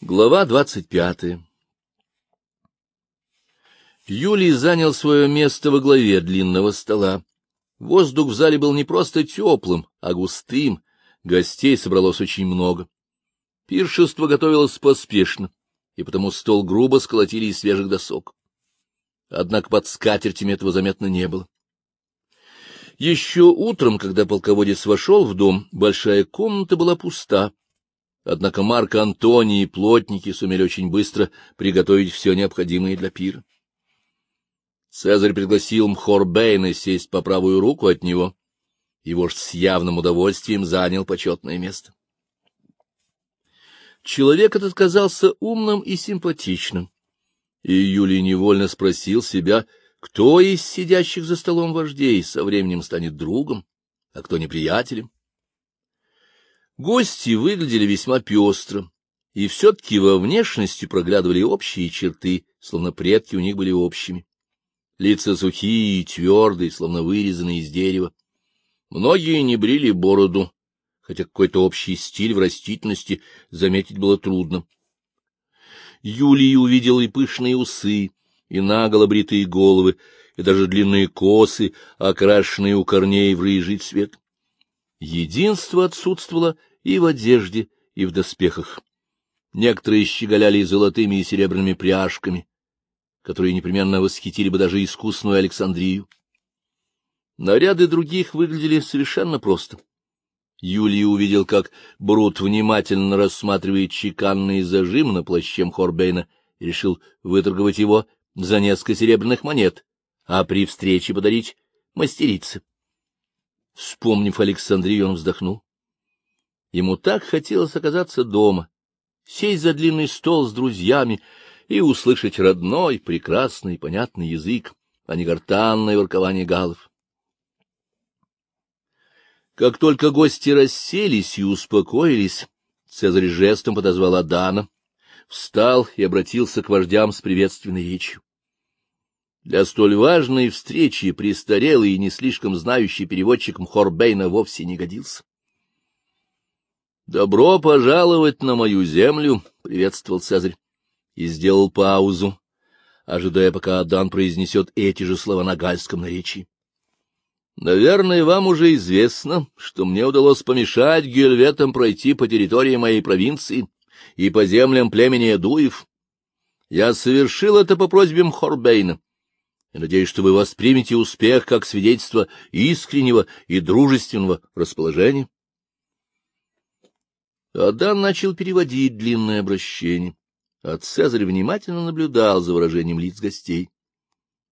Глава двадцать пятая Юлий занял свое место во главе длинного стола. Воздух в зале был не просто теплым, а густым, гостей собралось очень много. Пиршество готовилось поспешно, и потому стол грубо сколотили из свежих досок. Однако под скатертями этого заметно не было. Еще утром, когда полководец вошел в дом, большая комната была пуста. Однако Марк Антоний и плотники сумели очень быстро приготовить все необходимое для пира. Цезарь пригласил Мхорбейна сесть по правую руку от него. Его ж с явным удовольствием занял почетное место. Человек этот казался умным и симпатичным, и Юлий невольно спросил себя, кто из сидящих за столом вождей со временем станет другом, а кто неприятелем. Гости выглядели весьма пестро, и все-таки во внешности проглядывали общие черты, словно предки у них были общими. Лица сухие и твердые, словно вырезанные из дерева. Многие не брили бороду, хотя какой-то общий стиль в растительности заметить было трудно. Юлий увидел и пышные усы, и наголо бритые головы, и даже длинные косы, окрашенные у корней в рыжий цвет. Единство отсутствовало и в одежде, и в доспехах. Некоторые щеголяли золотыми и серебряными пряжками, которые непременно восхитили бы даже искусную Александрию. Наряды других выглядели совершенно просто. Юлий увидел, как Брут внимательно рассматривает чеканный зажим на плащем Хорбейна и решил выторговать его за несколько серебряных монет, а при встрече подарить мастерице. Вспомнив Александрию, он вздохнул. Ему так хотелось оказаться дома, сесть за длинный стол с друзьями и услышать родной, прекрасный, понятный язык, а не гортанное воркование галов. Как только гости расселись и успокоились, Цезарь жестом подозвал Адана, встал и обратился к вождям с приветственной речью. Для столь важной встречи престарелый и не слишком знающий переводчик Мхорбейна вовсе не годился. «Добро пожаловать на мою землю!» — приветствовал Цезарь и сделал паузу, ожидая, пока Адан произнесет эти же слова на гальском наречии. Наверное, вам уже известно, что мне удалось помешать гельветам пройти по территории моей провинции и по землям племени Эдуев. Я совершил это по просьбе Мхорбейна, и надеюсь, что вы воспримете успех как свидетельство искреннего и дружественного расположения. Адан начал переводить длинное обращение, а Цезарь внимательно наблюдал за выражением лиц гостей.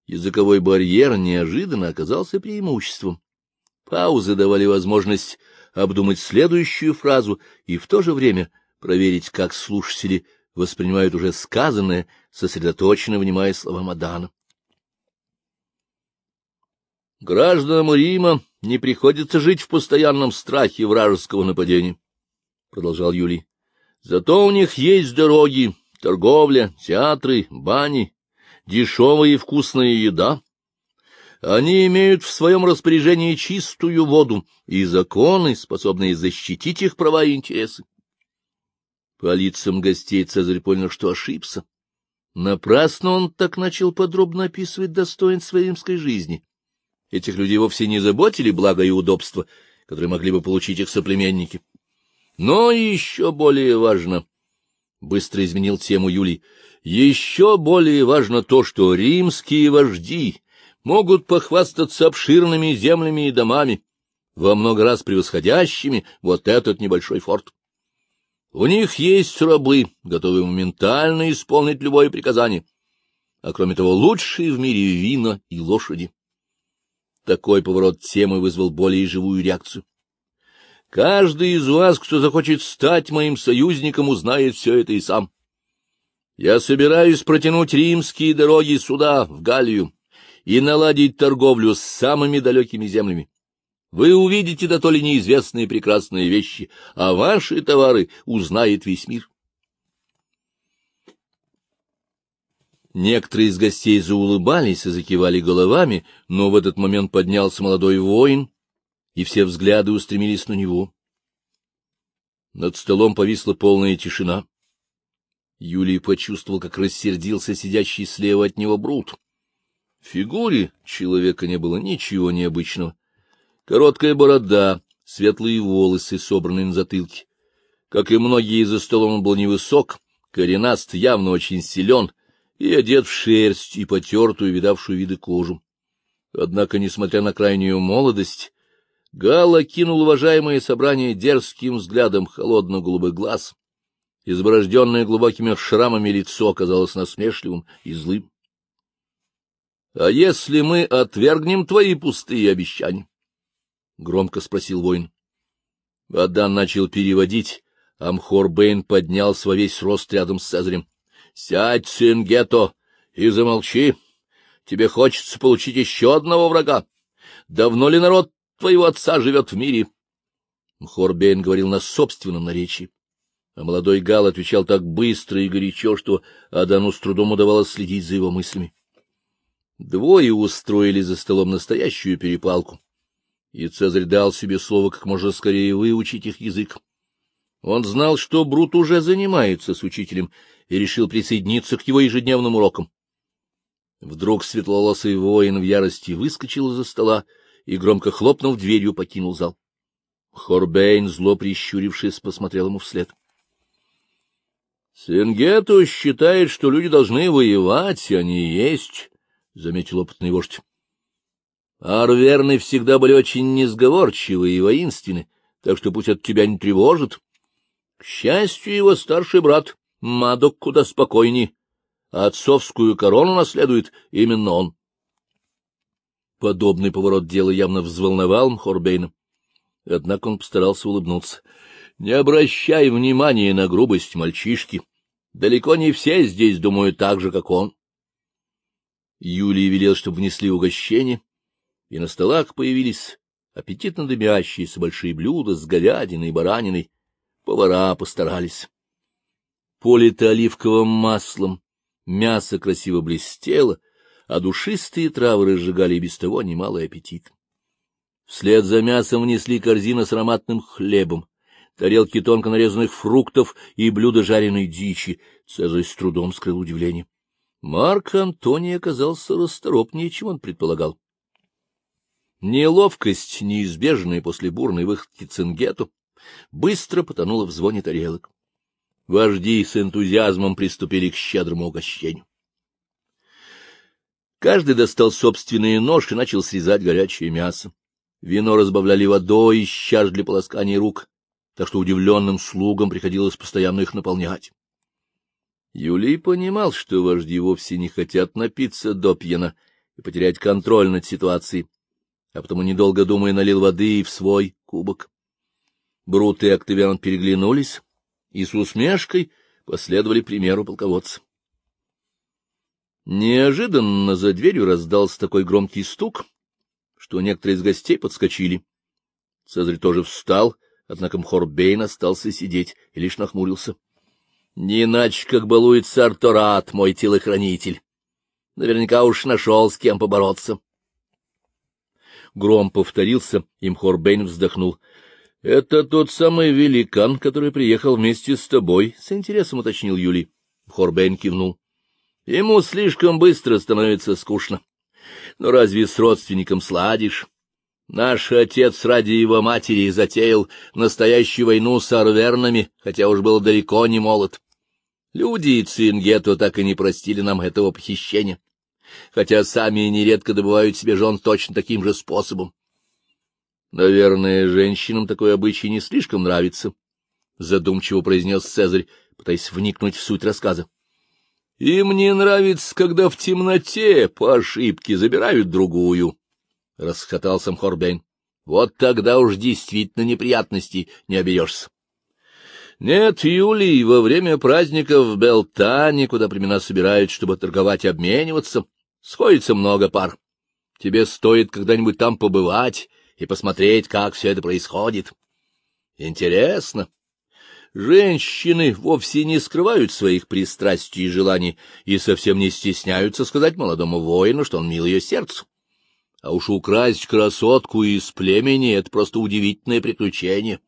Языковой барьер неожиданно оказался преимуществом. Паузы давали возможность обдумать следующую фразу и в то же время проверить, как слушатели воспринимают уже сказанное, сосредоточенно внимая словам Адана. Гражданам Рима не приходится жить в постоянном страхе вражеского нападения, — продолжал Юлий. Зато у них есть дороги, торговля, театры, бани, дешевая и вкусная еда. Они имеют в своем распоряжении чистую воду и законы, способные защитить их права и интересы. По лицам гостей Цезарь понял, что ошибся. Напрасно он так начал подробно описывать достоинства римской жизни. Этих людей вовсе не заботили благо и удобства, которые могли бы получить их соплеменники. Но еще более важно, — быстро изменил тему Юлий, еще более важно то, что римские вожди могут похвастаться обширными землями и домами, во много раз превосходящими вот этот небольшой форт. У них есть рабы, готовые моментально исполнить любое приказание, а кроме того лучшие в мире вина и лошади. Такой поворот темы вызвал более живую реакцию. Каждый из вас, кто захочет стать моим союзником, узнает все это и сам. Я собираюсь протянуть римские дороги сюда, в Галлию, и наладить торговлю с самыми далекими землями. Вы увидите да то ли неизвестные прекрасные вещи, а ваши товары узнает весь мир. Некоторые из гостей заулыбались и закивали головами, но в этот момент поднялся молодой воин, и все взгляды устремились на него. Над столом повисла полная тишина. Юлий почувствовал, как рассердился сидящий слева от него Брут. В фигуре человека не было ничего необычного. Короткая борода, светлые волосы, собранные на затылке. Как и многие за столом, он был невысок, коренаст, явно очень силен, и одет в шерсть и потертую, видавшую виды кожу. Однако, несмотря на крайнюю молодость, Гал кинул уважаемое собрание дерзким взглядом холодно-голубых глаз. Изборожденное глубокими шрамами лицо оказалось насмешливым и злым. — А если мы отвергнем твои пустые обещания? — громко спросил воин. Адан начал переводить, Амхор Бейн поднялся во весь рост рядом с Цезарем. — Сядь, сын Гетто, и замолчи. Тебе хочется получить еще одного врага. Давно ли народ твоего отца живет в мире? Мхорбейн говорил на собственном наречии, а молодой Гал отвечал так быстро и горячо, что Адану с трудом удавалось следить за его мыслями. Двое устроили за столом настоящую перепалку, и Цезарь дал себе слово как можно скорее выучить их язык. Он знал, что Брут уже занимается с учителем, и решил присоединиться к его ежедневным урокам. Вдруг светлолосый воин в ярости выскочил из-за стола и, громко хлопнув дверью, покинул зал. Хорбейн, зло прищурившись, посмотрел ему вслед. — Сенгету считает, что люди должны воевать, а не есть, — заметил опытный вождь. Арверны всегда были очень несговорчивы и воинственны, так что пусть это тебя не тревожит. К счастью, его старший брат Мадок куда спокойней, а отцовскую корону наследует именно он. Подобный поворот дела явно взволновал Мхорбейна. Однако он постарался улыбнуться. — Не обращай внимания на грубость мальчишки. Далеко не все здесь думают так же, как он. Юлий велел, чтобы внесли угощение, и на столах появились аппетитно дымящиеся большие блюда с говядиной и бараниной. Повара постарались. Полито оливковым маслом, мясо красиво блестело, а душистые травы разжигали без того немалый аппетит. Вслед за мясом внесли корзины с ароматным хлебом, тарелки тонко нарезанных фруктов и блюда жареной дичи. Цезарь с трудом скрыл удивление. Марк Антоний оказался расторопнее, чем он предполагал. Неловкость, неизбежная после бурной выходки Цингету, быстро потонула в звоне тарелок. Вожди с энтузиазмом приступили к щедрому угощению. Каждый достал собственный нож и начал срезать горячее мясо. Вино разбавляли водой из чаш для полоскания рук, так что удивленным слугам приходилось постоянно их наполнять. Юлий понимал, что вожди вовсе не хотят напиться до пьяна и потерять контроль над ситуацией, а потому, недолго думая, налил воды в свой кубок. Брут и Октавиан переглянулись и с усмешкой последовали примеру полководца. Неожиданно за дверью раздался такой громкий стук, что некоторые из гостей подскочили. Цезарь тоже встал, однако Мхорбейн остался сидеть и лишь нахмурился. — Не иначе, как балуется Арторат, мой телохранитель. Наверняка уж нашел, с кем побороться. Гром повторился, и Мхорбейн вздохнул. — Это тот самый великан, который приехал вместе с тобой, — с интересом уточнил Юлий. Мхорбейн кивнул. — Ему слишком быстро становится скучно. Но разве с родственником сладишь? Наш отец ради его матери затеял настоящую войну с арвернами, хотя уж был далеко не молод. Люди Цингету так и не простили нам этого похищения, хотя сами нередко добывают себе жен точно таким же способом. Наверное, женщинам такой обычай не слишком нравится, — задумчиво произнес Цезарь, пытаясь вникнуть в суть рассказа. Им не нравится, когда в темноте по ошибке забирают другую, — расхотался Мхорбейн. Вот тогда уж действительно неприятностей не оберешься. Нет, Юлий, во время праздников в Белтане, куда племена собирают, чтобы торговать и обмениваться, сходится много пар. Тебе стоит когда-нибудь там побывать и посмотреть, как все это происходит. Интересно. Женщины вовсе не скрывают своих пристрастий и желаний и совсем не стесняются сказать молодому воину, что он мил ее сердцу. А уж украсть красотку из племени — это просто удивительное приключение.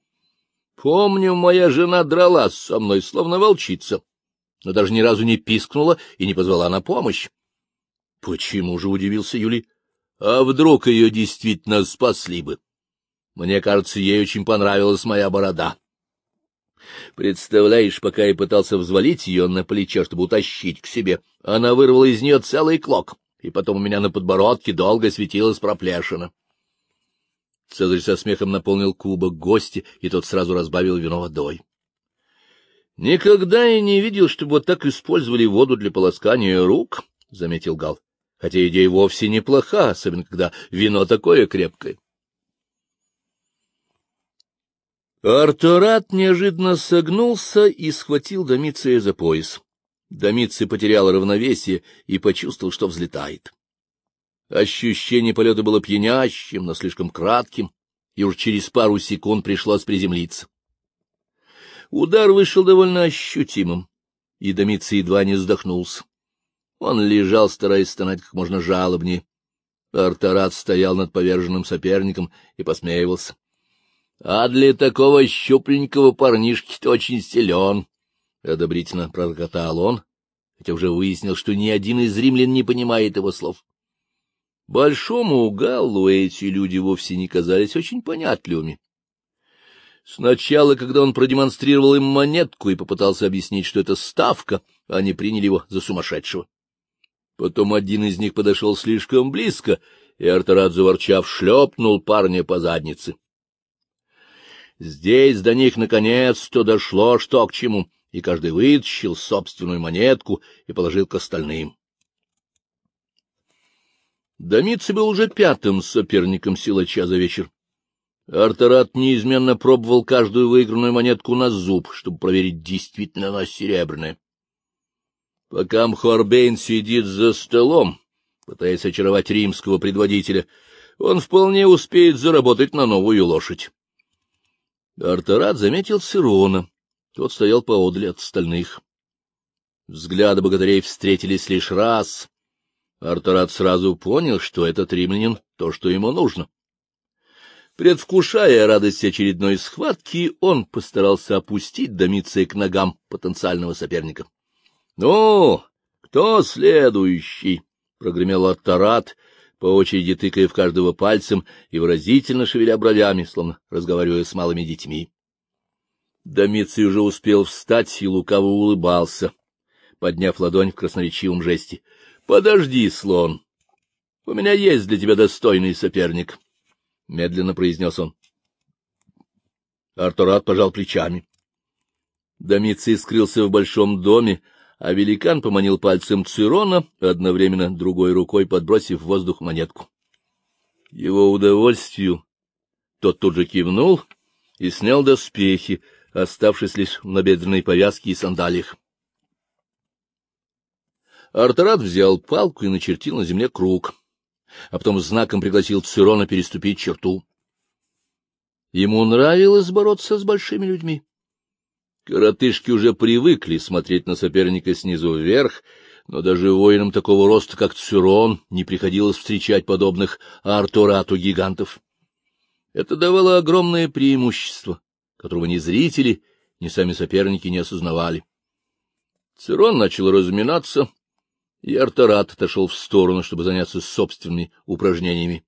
Помню, моя жена дралась со мной, словно волчица. но даже ни разу не пискнула и не позвала на помощь. — Почему же, — удивился Юлий, — а вдруг ее действительно спасли бы? Мне кажется, ей очень понравилась моя борода. Представляешь, пока я пытался взвалить ее на плечо, чтобы утащить к себе, она вырвала из нее целый клок, и потом у меня на подбородке долго светилась проплешина. Цезарь со смехом наполнил кубок гости, и тот сразу разбавил вино водой. — Никогда я не видел, чтобы вот так использовали воду для полоскания рук, — заметил Гал. — Хотя идея вовсе неплоха, особенно когда вино такое крепкое. Арторат неожиданно согнулся и схватил Домиция за пояс. Домиций потерял равновесие и почувствовал, что взлетает. Ощущение полета было пьянящим, но слишком кратким, и уж через пару секунд пришлось приземлиться. Удар вышел довольно ощутимым, и Домиций едва не вздохнулся. Он лежал, стараясь стонать как можно жалобнее. Артарат стоял над поверженным соперником и посмеивался. — А для такого щупленького парнишки ты очень силен, — одобрительно прокатал он, хотя уже выяснил, что ни один из римлян не понимает его слов. Большому Галлу эти люди вовсе не казались очень понятливыми. Сначала, когда он продемонстрировал им монетку и попытался объяснить, что это ставка, они приняли его за сумасшедшего. Потом один из них подошел слишком близко, и Артарат, заворчав, шлепнул парня по заднице. Здесь до них наконец-то дошло, что к чему, и каждый вытащил собственную монетку и положил к остальным. Домиций был уже пятым соперником силача за вечер. Артарат неизменно пробовал каждую выигранную монетку на зуб, чтобы проверить, действительно она серебряная. Пока Мхорбейн сидит за столом, пытаясь очаровать римского предводителя, он вполне успеет заработать на новую лошадь. Артарат заметил Цирона. Тот стоял поодаль от остальных. Взгляды богатырей встретились лишь раз. Артарат сразу понял, что этот римлянин — то, что ему нужно. Предвкушая радость очередной схватки, он постарался опустить Домиция к ногам потенциального соперника. — Ну, кто следующий? — прогремел Артарат, по очереди тыкая в каждого пальцем и выразительно шевеля бровями, словно разговаривая с малыми детьми. Домиций уже успел встать и лукаво улыбался, подняв ладонь в красноречивом жесте. — Подожди, слон. У меня есть для тебя достойный соперник, — медленно произнес он. Артурат пожал плечами. Домиций скрылся в большом доме, а великан поманил пальцем Цирона, одновременно другой рукой подбросив в воздух монетку. Его удовольствию тот тут же кивнул и снял доспехи, оставшись лишь в набедренной повязке и сандалиях. Артарат взял палку и начертил на земле круг, а потом знаком пригласил Цирона переступить черту. Ему нравилось бороться с большими людьми. Коротышки уже привыкли смотреть на соперника снизу вверх, но даже воинам такого роста, как Цюрон, не приходилось встречать подобных Артурату гигантов. Это давало огромное преимущество, которого ни зрители, ни сами соперники не осознавали. Цирон начал разминаться, и Артурат отошел в сторону, чтобы заняться собственными упражнениями.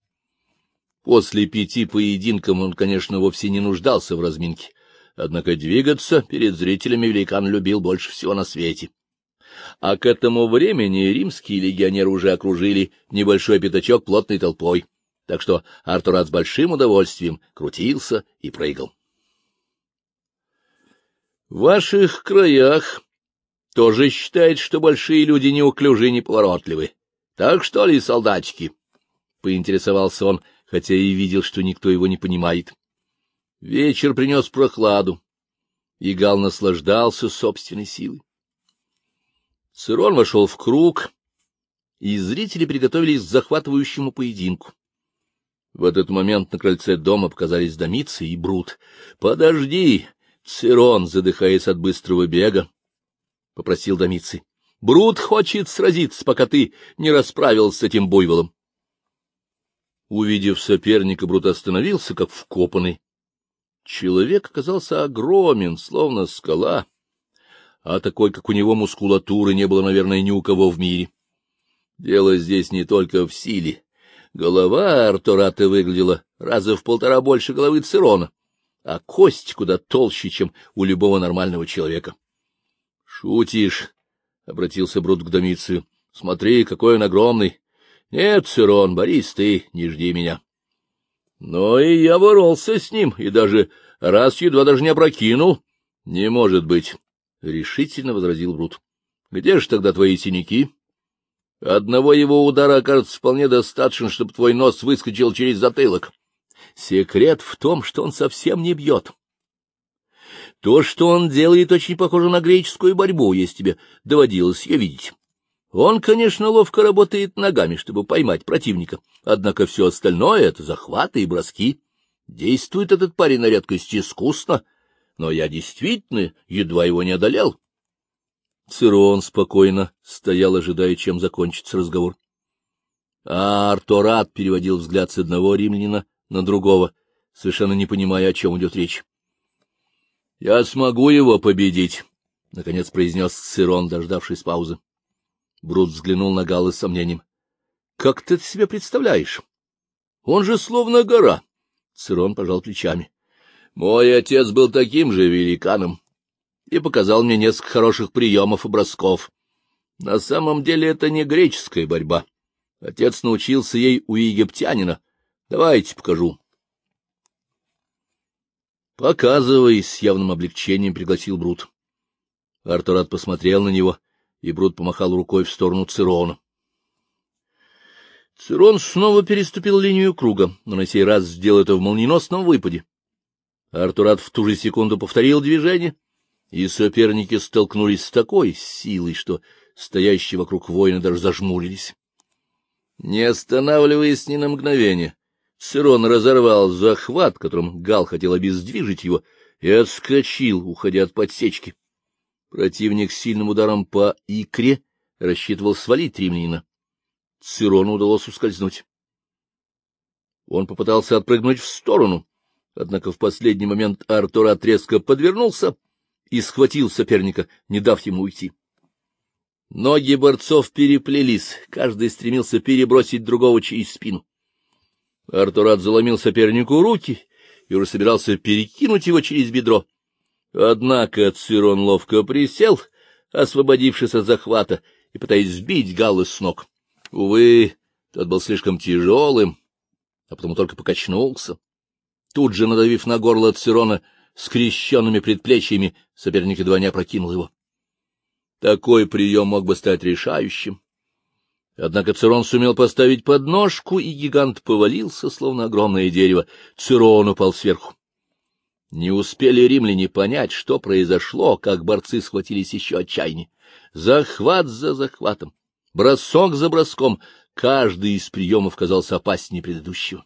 После пяти поединков он, конечно, вовсе не нуждался в разминке, Однако двигаться перед зрителями великан любил больше всего на свете. А к этому времени римские легионеры уже окружили небольшой пятачок плотной толпой, так что Артурат с большим удовольствием крутился и прыгал. В ваших краях тоже считают, что большие люди неуклюжи и неповоротливы. Так что ли, солдатики? — поинтересовался он, хотя и видел, что никто его не понимает. Вечер принес прохладу, и Гал наслаждался собственной силой. Цирон вошел в круг, и зрители приготовились к захватывающему поединку. В этот момент на крыльце дома показались Домицы и Брут. — Подожди, Цирон, задыхаясь от быстрого бега, — попросил Домиций. — Брут хочет сразиться, пока ты не расправился с этим буйволом. Увидев соперника, Брут остановился, как вкопанный, Человек оказался огромен, словно скала. а такой, как у него, мускулатуры не было, наверное, ни у кого в мире. Дело здесь не только в силе. Голова Артурата выглядела раза в полтора больше головы Цирона, а кость куда толще, чем у любого нормального человека. — Шутишь, — обратился Брут к Домицию. — Смотри, какой он огромный. — Нет, Цирон, Борис, ты не жди меня. Но и я боролся с ним, и даже раз едва даже не опрокинул. — Не может быть, — решительно возразил Брут. — Где же тогда твои синяки? Одного его удара окажется вполне достаточно, чтобы твой нос выскочил через затылок. Секрет в том, что он совсем не бьет. То, что он делает, очень похоже на греческую борьбу, если тебе доводилось ее видеть. Он, конечно, ловко работает ногами, чтобы поймать противника, однако все остальное — это захваты и броски. Действует этот парень на редкость искусно, но я действительно едва его не одолел. Цирон спокойно стоял, ожидая, чем закончится разговор. А Арторат переводил взгляд с одного римлянина на другого, совершенно не понимая, о чем идет речь. — Я смогу его победить, — наконец произнес Цирон, дождавшись паузы. Брут взглянул на Галла с сомнением. — Как ты это себе представляешь? Он же словно гора. Цирон пожал плечами. — Мой отец был таким же великаном и показал мне несколько хороших приемов и бросков. На самом деле это не греческая борьба. Отец научился ей у египтянина. Давайте покажу. Показывай, с явным облегчением пригласил Брут. Артурат посмотрел на него — и Брут помахал рукой в сторону Цирона. Цирон снова переступил линию круга, но на сей раз сделал это в молниеносном выпаде. Артурат в ту же секунду повторил движение, и соперники столкнулись с такой силой, что стоящие вокруг воина даже зажмурились. Не останавливаясь ни на мгновение, Цирон разорвал захват, которым Гал хотел обездвижить его, и отскочил, уходя от подсечки. Противник сильным ударом по икре рассчитывал свалить римлянина. Цирону удалось ускользнуть. Он попытался отпрыгнуть в сторону, однако в последний момент Артур отрезко подвернулся и схватил соперника, не дав ему уйти. Ноги борцов переплелись, каждый стремился перебросить другого через спину. Артурат заломил сопернику руки и уже собирался перекинуть его через бедро, Однако Цирон ловко присел, освободившись от захвата, и пытаясь сбить Галлы с ног. Увы, тот был слишком тяжелым, а потому только покачнулся. Тут же, надавив на горло Цирона скрещенными предплечьями, соперник едва не опрокинул его. Такой прием мог бы стать решающим. Однако Цирон сумел поставить подножку, и гигант повалился, словно огромное дерево. Цирон упал сверху. Не успели римляне понять, что произошло, как борцы схватились еще отчаяннее. Захват за захватом, бросок за броском, каждый из приемов казался опаснее предыдущего.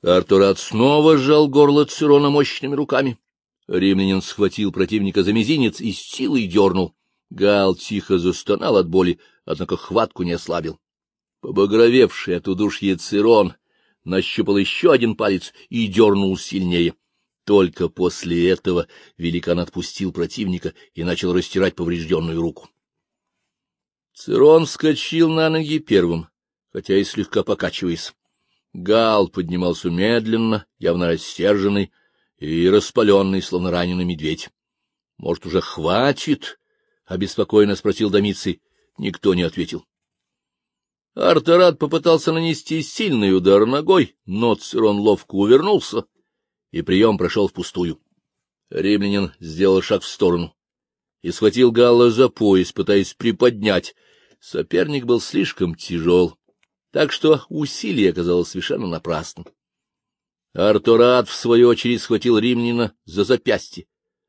Артурат снова сжал горло Цирона мощными руками. Римлянин схватил противника за мизинец и с силой дернул. Гал тихо застонал от боли, однако хватку не ослабил. Побагровевший от удушья Цирон нащупал еще один палец и дернул сильнее. Только после этого великан отпустил противника и начал растирать поврежденную руку. Цирон вскочил на ноги первым, хотя и слегка покачиваясь. Гал поднимался медленно, явно рассерженный и распаленный, словно раненый медведь. — Может, уже хватит? — обеспокоенно спросил Домиций. Никто не ответил. Артарат попытался нанести сильный удар ногой, но Цирон ловко увернулся, и прием прошел впустую. Римлянин сделал шаг в сторону и схватил Галла за пояс, пытаясь приподнять. Соперник был слишком тяжел, так что усилие оказалось совершенно напрасным. Артурат, в свою очередь, схватил римлянина за запястье,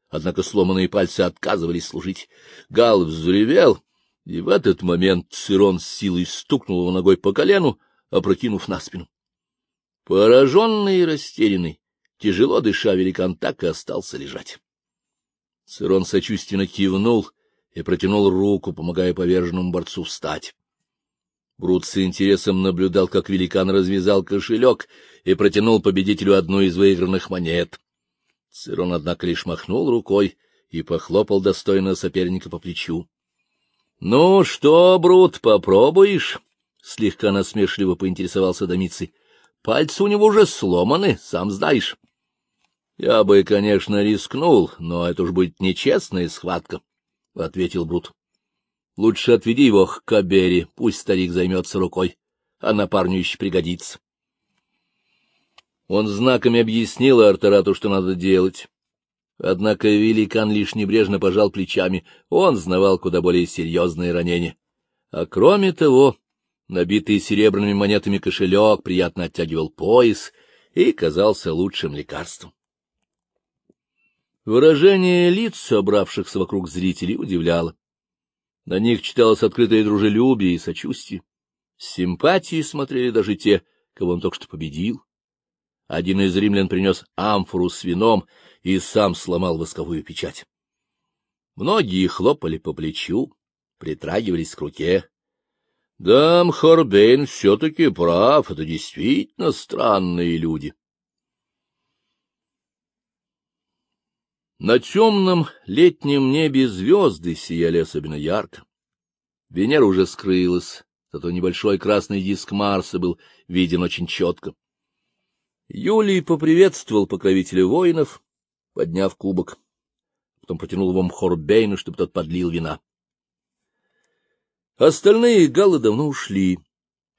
однако сломанные пальцы отказывались служить. Гал взревел и в этот момент Цирон с силой стукнул его ногой по колену, опрокинув на спину. Пораженный и растерянный, тяжело дыша, великан так и остался лежать. Цирон сочувственно кивнул и протянул руку, помогая поверженному борцу встать. Брут с интересом наблюдал, как великан развязал кошелек и протянул победителю одну из выигранных монет. Цирон, однако, лишь махнул рукой и похлопал достойного соперника по плечу. — Ну что, Брут, попробуешь? — слегка насмешливо поинтересовался Домиций. — Пальцы у него уже сломаны, сам знаешь. — Я бы, конечно, рискнул, но это уж будет нечестная схватка, — ответил Брут. — Лучше отведи его к Кабере, пусть старик займется рукой, а на парню еще пригодится. Он знаками объяснил Артарату, что надо делать. Однако великан лишь небрежно пожал плечами, он знавал куда более серьезные ранения. А кроме того, набитый серебряными монетами кошелек приятно оттягивал пояс и казался лучшим лекарством. Выражение лиц, собравшихся вокруг зрителей, удивляло. На них читалось открытое дружелюбие и сочувствие. С симпатией смотрели даже те, кого он только что победил. Один из римлян принес амфору с вином и сам сломал восковую печать. Многие хлопали по плечу, притрагивались к руке. Да, Мхорбейн все-таки прав, это действительно странные люди. На темном летнем небе звезды сияли особенно ярко. Венера уже скрылась, зато небольшой красный диск Марса был виден очень четко. Юлий поприветствовал покровителя воинов, подняв кубок. Потом протянул его Мхорбейну, чтобы тот подлил вина. Остальные галы давно ушли.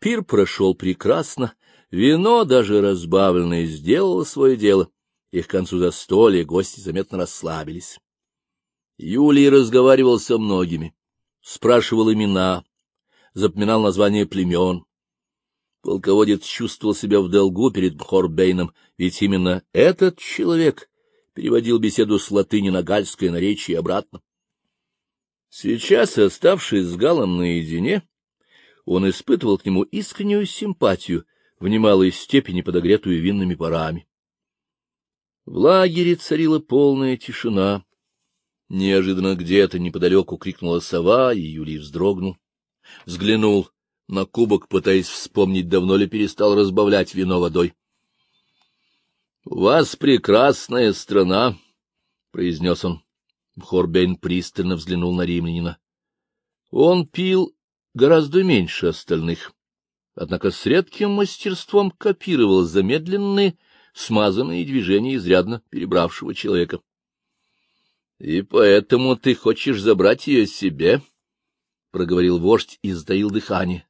Пир прошел прекрасно, вино, даже разбавленное, сделало свое дело, и к концу застолья гости заметно расслабились. Юлий разговаривал со многими, спрашивал имена, запоминал названия племен. Полководец чувствовал себя в долгу перед Бхорбейном, ведь именно этот человек переводил беседу с латыни на гальское наречие и обратно. Сейчас, оставшись с Галом наедине, он испытывал к нему искреннюю симпатию, в немалой степени подогретую винными парами. В лагере царила полная тишина. Неожиданно где-то неподалеку крикнула сова, и Юлий вздрогнул. Взглянул на кубок, пытаясь вспомнить, давно ли перестал разбавлять вино водой. — У вас прекрасная страна, — произнес он. Хорбейн пристально взглянул на римлянина. Он пил гораздо меньше остальных, однако с редким мастерством копировал замедленные, смазанные движения изрядно перебравшего человека. — И поэтому ты хочешь забрать ее себе? — проговорил вождь и сдаил дыхание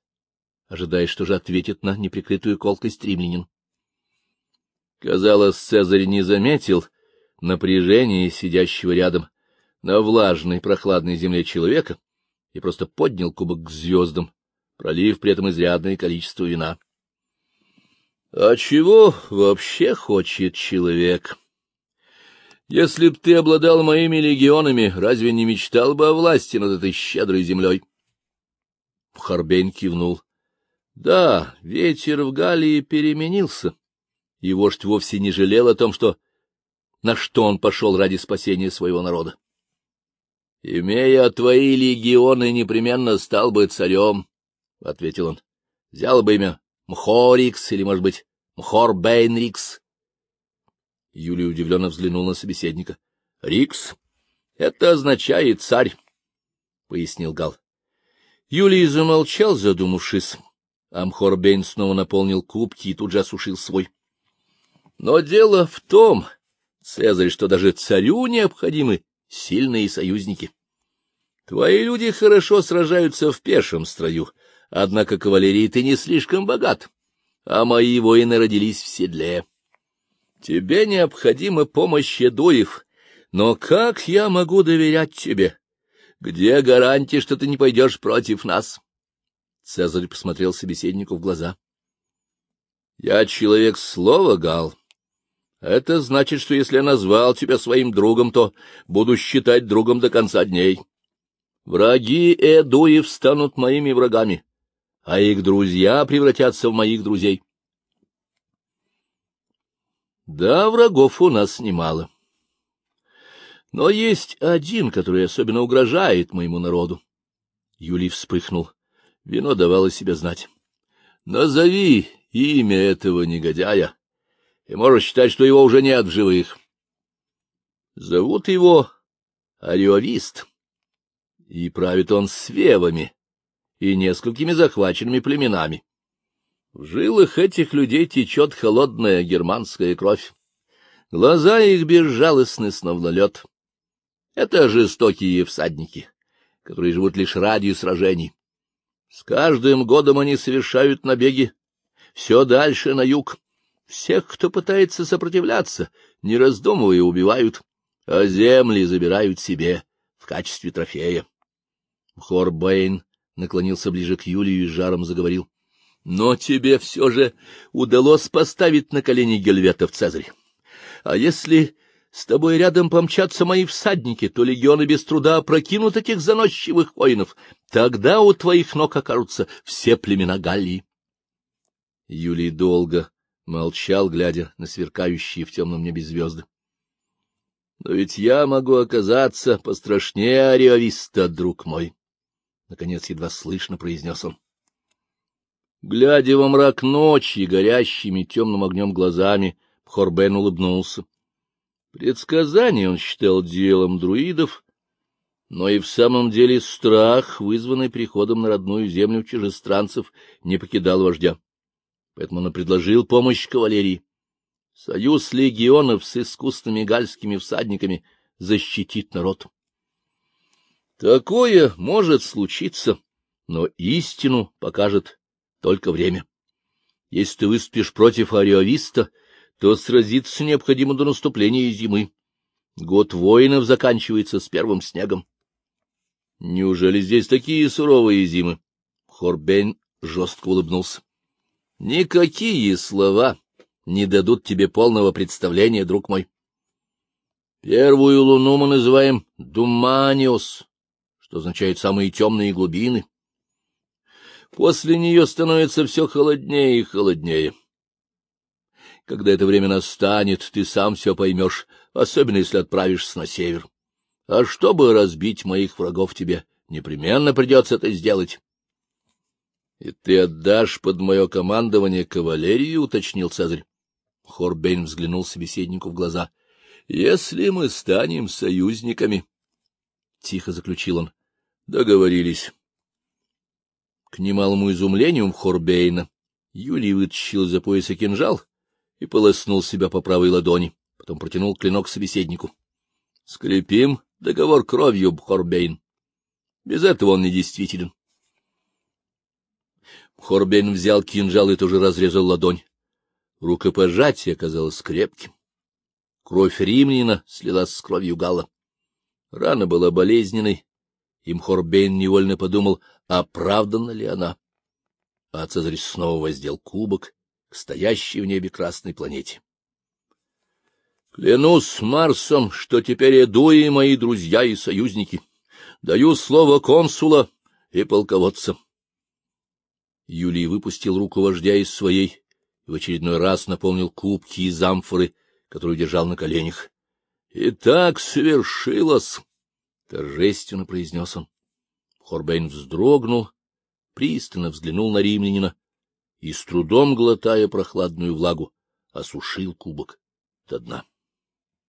ожидая, что же ответит на неприкрытую колкость римлянин. Казалось, Цезарь не заметил напряжения сидящего рядом на влажной прохладной земле человека и просто поднял кубок к звездам, пролив при этом изрядное количество вина. — А чего вообще хочет человек? Если б ты обладал моими легионами, разве не мечтал бы о власти над этой щедрой землей? Харбейн кивнул. Да, ветер в Галлии переменился, и вождь вовсе не жалел о том, что на что он пошел ради спасения своего народа. — Имея твои легионы, непременно стал бы царем, — ответил он. — Взял бы имя Мхорикс или, может быть, Мхорбейнрикс. Юлий удивленно взглянул на собеседника. — Рикс — это означает царь, — пояснил Гал. Юлий замолчал, задумавшись. Амхорбейн снова наполнил кубки и тут же осушил свой. Но дело в том, Цезарь, что даже царю необходимы сильные союзники. Твои люди хорошо сражаются в пешем строю, однако кавалерии ты не слишком богат, а мои воины родились в седле. Тебе необходима помощь Эдуев, но как я могу доверять тебе? Где гарантия, что ты не пойдешь против нас? Цезарь посмотрел собеседнику в глаза. — Я человек слова, Гал. Это значит, что если я назвал тебя своим другом, то буду считать другом до конца дней. Враги Эдуев станут моими врагами, а их друзья превратятся в моих друзей. Да, врагов у нас немало. Но есть один, который особенно угрожает моему народу. Юлий вспыхнул. Вино давало себя знать. — Назови имя этого негодяя, и можешь считать, что его уже нет в живых. Зовут его ариовист, и правит он с вевами и несколькими захваченными племенами. В жилах этих людей течет холодная германская кровь. Глаза их безжалостны, словно лед. Это жестокие всадники, которые живут лишь ради сражений. С каждым годом они совершают набеги все дальше на юг. Всех, кто пытается сопротивляться, не раздумывая, убивают, а земли забирают себе в качестве трофея. Хорбейн наклонился ближе к Юлию и жаром заговорил. — Но тебе все же удалось поставить на колени гельветов Цезарь. А если с тобой рядом помчатся мои всадники, то легионы без труда опрокинут этих заносчивых воинов. Тогда у твоих ног окажутся все племена Галлии. Юлий долго молчал, глядя на сверкающие в темном небе звезды. — Но ведь я могу оказаться пострашнее Ариовиста, друг мой, — наконец едва слышно произнес он. Глядя во мрак ночи, горящими темным огнем глазами, Хорбен улыбнулся. Предсказание он считал делом друидов, но и в самом деле страх, вызванный приходом на родную землю чужестранцев, не покидал вождя. Поэтому он предложил помощь кавалерии. Союз легионов с искусными гальскими всадниками защитит народ. Такое может случиться, но истину покажет только время. Если ты выступишь против ариовиста, то сразиться необходимо до наступления зимы. Год воинов заканчивается с первым снегом. Неужели здесь такие суровые зимы? Хорбейн жестко улыбнулся. Никакие слова не дадут тебе полного представления, друг мой. Первую луну мы называем Думаниос, что означает самые темные глубины. После нее становится все холоднее и холоднее. Когда это время настанет, ты сам все поймешь, особенно если отправишься на север. А чтобы разбить моих врагов тебе, непременно придется это сделать. — И ты отдашь под мое командование кавалерию, — уточнил Цезарь. Хорбейн взглянул собеседнику в глаза. — Если мы станем союзниками, — тихо заключил он, — договорились. К немалому изумлению Хорбейна Юлий вытащил из-за пояса кинжал и полоснул себя по правой ладони, потом протянул клинок собеседнику. — Скрепим договор кровью, Бхорбейн. Без этого он недействителен. Хорбейн взял кинжал и тоже разрезал ладонь. Рукопожатие оказалось крепким. Кровь римлянина слилась с кровью Гала. Рана была болезненной. Им Хорбейн невольно подумал, оправдана ли она. А Цезарь снова воздел кубок к стоящей в небе красной планете. Клянусь Марсом, что теперь иду и мои друзья и союзники. Даю слово консула и полководца. Юлий выпустил руку вождя из своей и в очередной раз наполнил кубки из амфоры, которую держал на коленях. — И так свершилось! — торжественно произнес он. Хорбейн вздрогнул, пристально взглянул на римлянина и, с трудом глотая прохладную влагу, осушил кубок до дна.